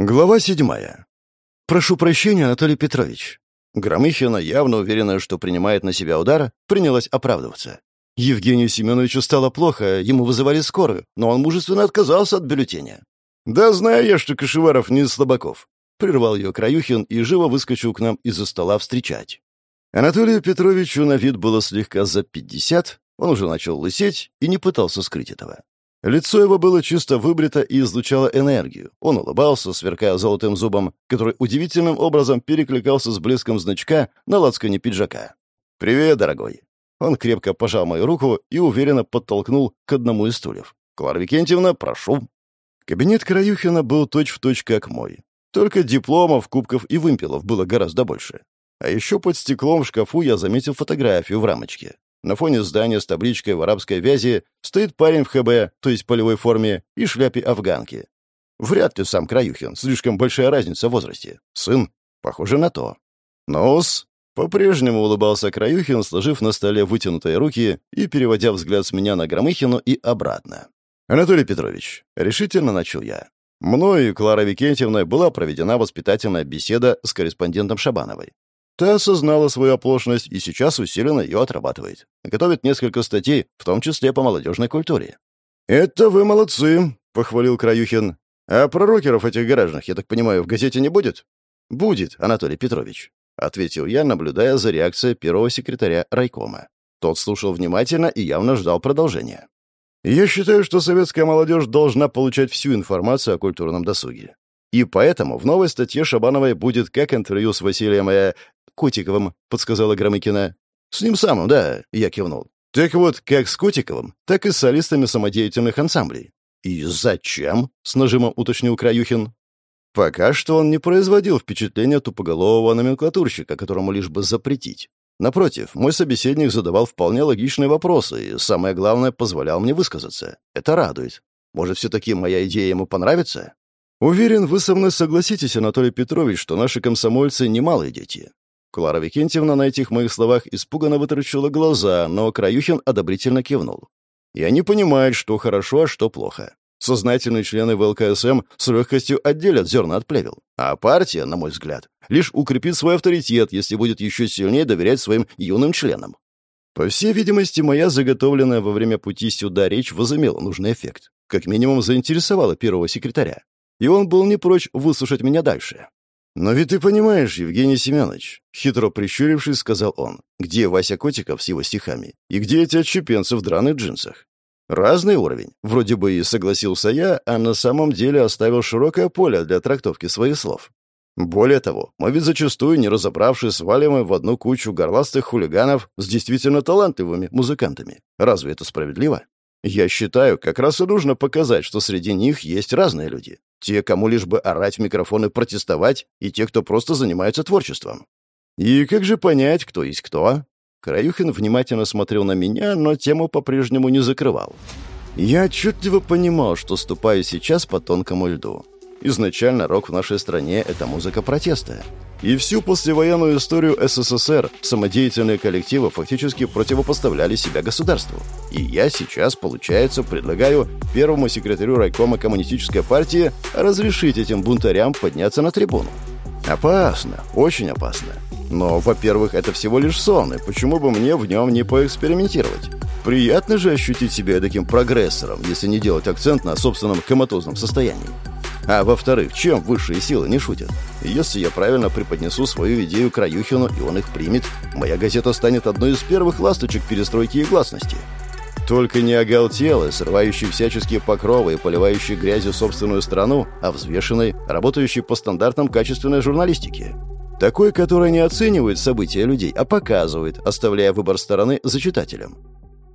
Глава седьмая. «Прошу прощения, Анатолий Петрович». Громыхина, явно уверенная, что принимает на себя удар, принялась оправдываться. Евгению Семеновичу стало плохо, ему вызывали скорую, но он мужественно отказался от бюллетеня. «Да знаю я, что Кашеваров не из слабаков», — прервал ее Краюхин и живо выскочил к нам из-за стола встречать. Анатолию Петровичу на вид было слегка за пятьдесят, он уже начал лысеть и не пытался скрыть этого. Лицо его было чисто выбрито и излучало энергию. Он улыбался, сверкая золотым зубом, который удивительным образом перекликался с блеском значка на лацкане пиджака. «Привет, дорогой!» Он крепко пожал мою руку и уверенно подтолкнул к одному из стульев. «Клара Викентьевна, прошу!» Кабинет Краюхина был точь-в-точь точь как мой. Только дипломов, кубков и вымпелов было гораздо больше. А еще под стеклом в шкафу я заметил фотографию в рамочке. На фоне здания с табличкой в арабской вязи стоит парень в ХБ, то есть полевой форме, и шляпе афганки. Вряд ли сам Краюхин, слишком большая разница в возрасте. Сын, похоже на то. Нос. По-прежнему улыбался Краюхин, сложив на столе вытянутые руки и переводя взгляд с меня на Громыхину и обратно. «Анатолий Петрович», — решительно начал я. Мною и Кларой Викентьевной была проведена воспитательная беседа с корреспондентом Шабановой. Та осознала свою оплошность и сейчас усиленно ее отрабатывает. Готовит несколько статей, в том числе по молодежной культуре. «Это вы молодцы», — похвалил Краюхин. «А про рокеров этих гаражных, я так понимаю, в газете не будет?» «Будет, Анатолий Петрович», — ответил я, наблюдая за реакцией первого секретаря райкома. Тот слушал внимательно и явно ждал продолжения. «Я считаю, что советская молодежь должна получать всю информацию о культурном досуге. И поэтому в новой статье Шабановой будет как интервью с Василием э, Котиковым», — подсказала Громыкина. «С ним самым, да», — я кивнул. «Так вот, как с Котиковым, так и с солистами самодеятельных ансамблей». «И зачем?» — с нажимом уточнил Краюхин. Пока что он не производил впечатления тупоголового номенклатурщика, которому лишь бы запретить. Напротив, мой собеседник задавал вполне логичные вопросы и, самое главное, позволял мне высказаться. Это радует. Может, все-таки моя идея ему понравится? Уверен, вы со мной согласитесь, Анатолий Петрович, что наши комсомольцы — немалые дети. Клара Викентьевна на этих моих словах испуганно вытаращила глаза, но Краюхин одобрительно кивнул. И они понимают, что хорошо, а что плохо. Сознательные члены ВЛКСМ с легкостью отделят зерна от плевел. А партия, на мой взгляд, лишь укрепит свой авторитет, если будет еще сильнее доверять своим юным членам. По всей видимости, моя заготовленная во время пути сюда речь возымела нужный эффект. Как минимум заинтересовала первого секретаря. И он был не прочь выслушать меня дальше. «Но ведь ты понимаешь, Евгений Семенович», — хитро прищурившись, сказал он, «где Вася Котиков с его стихами и где эти отщепенцы в драных джинсах? Разный уровень. Вроде бы и согласился я, а на самом деле оставил широкое поле для трактовки своих слов. Более того, мы ведь зачастую, не разобравшись, сваливаем в одну кучу горластых хулиганов с действительно талантливыми музыкантами. Разве это справедливо? Я считаю, как раз и нужно показать, что среди них есть разные люди. Те, кому лишь бы орать в микрофон и протестовать, и те, кто просто занимается творчеством. И как же понять, кто есть кто? Краюхин внимательно смотрел на меня, но тему по-прежнему не закрывал. Я отчетливо понимал, что ступаю сейчас по тонкому льду. Изначально рок в нашей стране — это музыка протеста. И всю послевоенную историю СССР самодеятельные коллективы фактически противопоставляли себя государству. И я сейчас, получается, предлагаю первому секретарю райкома коммунистической партии разрешить этим бунтарям подняться на трибуну. Опасно, очень опасно. Но, во-первых, это всего лишь сон, и почему бы мне в нем не поэкспериментировать? Приятно же ощутить себя таким прогрессором, если не делать акцент на собственном коматозном состоянии. А во-вторых, чем высшие силы не шутят? Если я правильно преподнесу свою идею Краюхину, и он их примет, моя газета станет одной из первых ласточек перестройки и гласности. Только не оголтелый, срывающий всяческие покровы и поливающий грязью собственную страну, а взвешенный, работающий по стандартам качественной журналистики. Такой, который не оценивает события людей, а показывает, оставляя выбор стороны за читателем.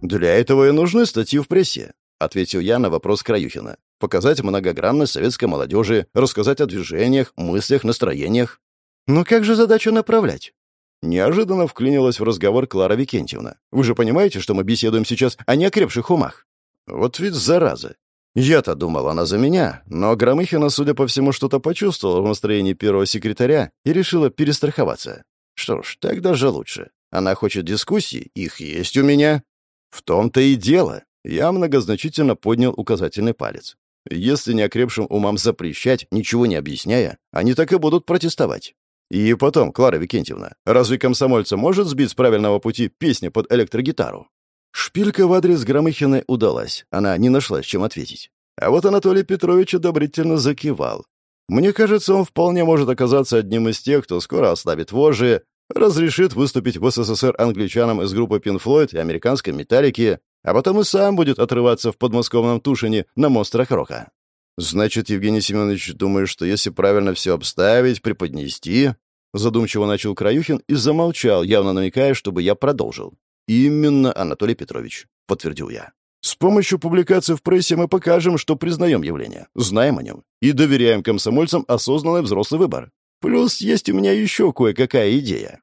Для этого и нужны статьи в прессе, ответил я на вопрос Краюхина показать многогранность советской молодежи, рассказать о движениях, мыслях, настроениях. Но как же задачу направлять? Неожиданно вклинилась в разговор Клара Викентьевна. Вы же понимаете, что мы беседуем сейчас о неокрепших умах? Вот ведь зараза. Я-то думал, она за меня, но Громыхина, судя по всему, что-то почувствовала в настроении первого секретаря и решила перестраховаться. Что ж, так даже лучше. Она хочет дискуссий, их есть у меня. В том-то и дело. Я многозначительно поднял указательный палец. Если неокрепшим умам запрещать, ничего не объясняя, они так и будут протестовать. И потом, Клара Викентьевна, разве комсомольца может сбить с правильного пути песни под электрогитару? Шпилька в адрес Громыхиной удалась. Она не нашла с чем ответить. А вот Анатолий Петрович одобрительно закивал. Мне кажется, он вполне может оказаться одним из тех, кто скоро ослабит вожжи, разрешит выступить в СССР англичанам из группы Pink Floyd и американской металлики, а потом и сам будет отрываться в подмосковном Тушине на монстрах рока. Значит, Евгений Семенович думает, что если правильно все обставить, преподнести... Задумчиво начал Краюхин и замолчал, явно намекая, чтобы я продолжил. «Именно, Анатолий Петрович», — подтвердил я. «С помощью публикации в прессе мы покажем, что признаем явление, знаем о нем и доверяем комсомольцам осознанный взрослый выбор. Плюс есть у меня еще кое-какая идея».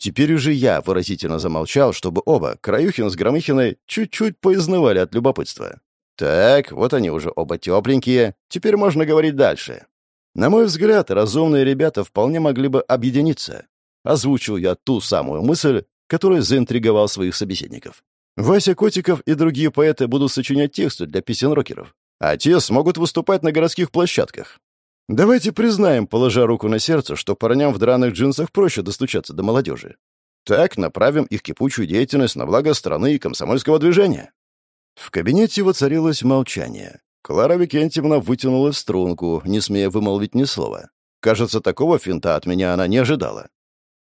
Теперь уже я выразительно замолчал, чтобы оба, Краюхин с Громыхиной, чуть-чуть поизнывали от любопытства. Так, вот они уже оба тепленькие, теперь можно говорить дальше. На мой взгляд, разумные ребята вполне могли бы объединиться. Озвучил я ту самую мысль, которая заинтриговал своих собеседников. Вася Котиков и другие поэты будут сочинять тексты для песен рокеров, а те смогут выступать на городских площадках. Давайте признаем, положа руку на сердце, что парням в драных джинсах проще достучаться до молодежи. Так направим их кипучую деятельность на благо страны и комсомольского движения. В кабинете воцарилось молчание. Клара Викентьевна вытянула струнку, не смея вымолвить ни слова. Кажется, такого финта от меня она не ожидала.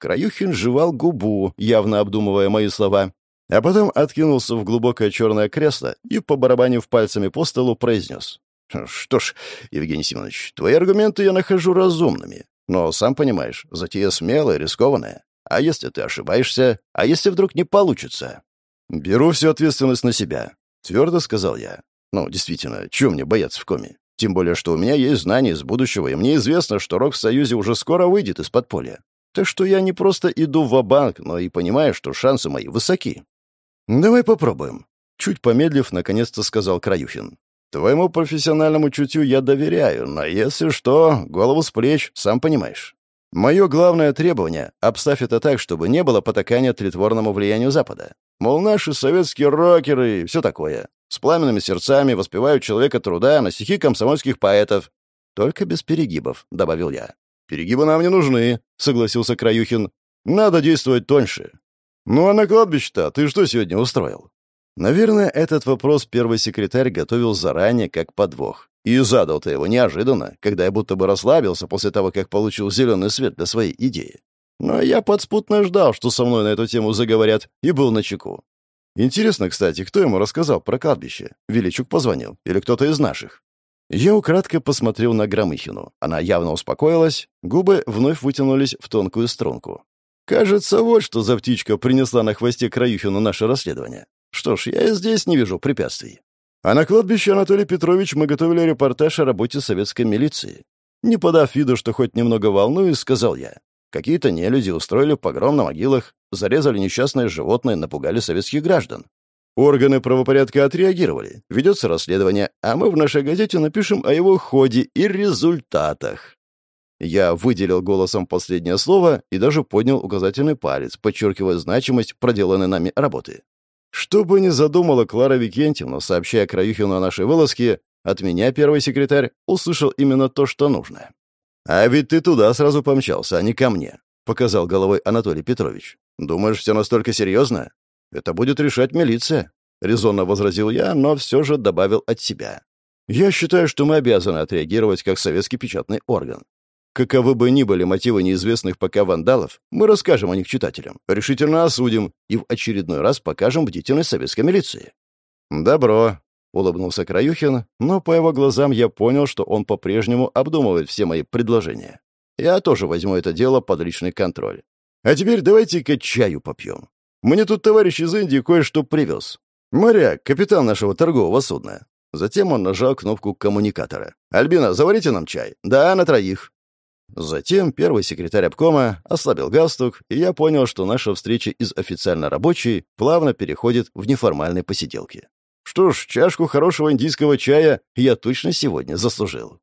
Краюхин жевал губу, явно обдумывая мои слова, а потом откинулся в глубокое черное кресло и, побарабанив пальцами по столу, произнес. «Что ж, Евгений Семенович, твои аргументы я нахожу разумными. Но, сам понимаешь, затея смелая, рискованная. А если ты ошибаешься? А если вдруг не получится?» «Беру всю ответственность на себя. Твердо сказал я. Ну, действительно, чего мне бояться в коме? Тем более, что у меня есть знания из будущего, и мне известно, что Рок в Союзе уже скоро выйдет из подполья. Так что я не просто иду в банк но и понимаю, что шансы мои высоки. Давай попробуем. Чуть помедлив, наконец-то сказал Краюхин. Твоему профессиональному чутью я доверяю, но если что, голову с плеч, сам понимаешь. Мое главное требование — обставь это так, чтобы не было потакания тлетворному влиянию Запада. Мол, наши советские рокеры и все такое. С пламенными сердцами воспевают человека труда на стихи комсомольских поэтов. Только без перегибов, — добавил я. «Перегибы нам не нужны», — согласился Краюхин. «Надо действовать тоньше». «Ну а на кладбище-то ты что сегодня устроил?» Наверное, этот вопрос первый секретарь готовил заранее как подвох. И задал-то его неожиданно, когда я будто бы расслабился после того, как получил зеленый свет для своей идеи. Но я подспутно ждал, что со мной на эту тему заговорят, и был на чеку. Интересно, кстати, кто ему рассказал про кладбище? Величук позвонил? Или кто-то из наших? Я украдко посмотрел на Громыхину. Она явно успокоилась, губы вновь вытянулись в тонкую струнку. Кажется, вот что за птичка принесла на хвосте Краюхину наше расследование. Что ж, я и здесь не вижу препятствий. А на кладбище Анатолий Петрович мы готовили репортаж о работе советской милиции. Не подав виду, что хоть немного волнуюсь, сказал я. Какие-то нелюди устроили погром на могилах, зарезали несчастное животное, напугали советских граждан. Органы правопорядка отреагировали. Ведется расследование, а мы в нашей газете напишем о его ходе и результатах. Я выделил голосом последнее слово и даже поднял указательный палец, подчеркивая значимость проделанной нами работы. Что бы ни задумала Клара Викентьевна, сообщая Краюхину о нашей вылазке, от меня первый секретарь услышал именно то, что нужно. «А ведь ты туда сразу помчался, а не ко мне», — показал головой Анатолий Петрович. «Думаешь, все настолько серьезно? Это будет решать милиция», — резонно возразил я, но все же добавил от себя. «Я считаю, что мы обязаны отреагировать как советский печатный орган. Каковы бы ни были мотивы неизвестных пока вандалов, мы расскажем о них читателям, решительно осудим и в очередной раз покажем бдительность советской милиции». «Добро», — улыбнулся Краюхин, но по его глазам я понял, что он по-прежнему обдумывает все мои предложения. Я тоже возьму это дело под личный контроль. А теперь давайте-ка чаю попьем. Мне тут товарищ из Индии кое-что привез. Моряк, капитан нашего торгового судна. Затем он нажал кнопку коммуникатора. «Альбина, заварите нам чай?» «Да, на троих». Затем первый секретарь обкома ослабил галстук, и я понял, что наша встреча из официально рабочей плавно переходит в неформальные посиделки. Что ж, чашку хорошего индийского чая я точно сегодня заслужил.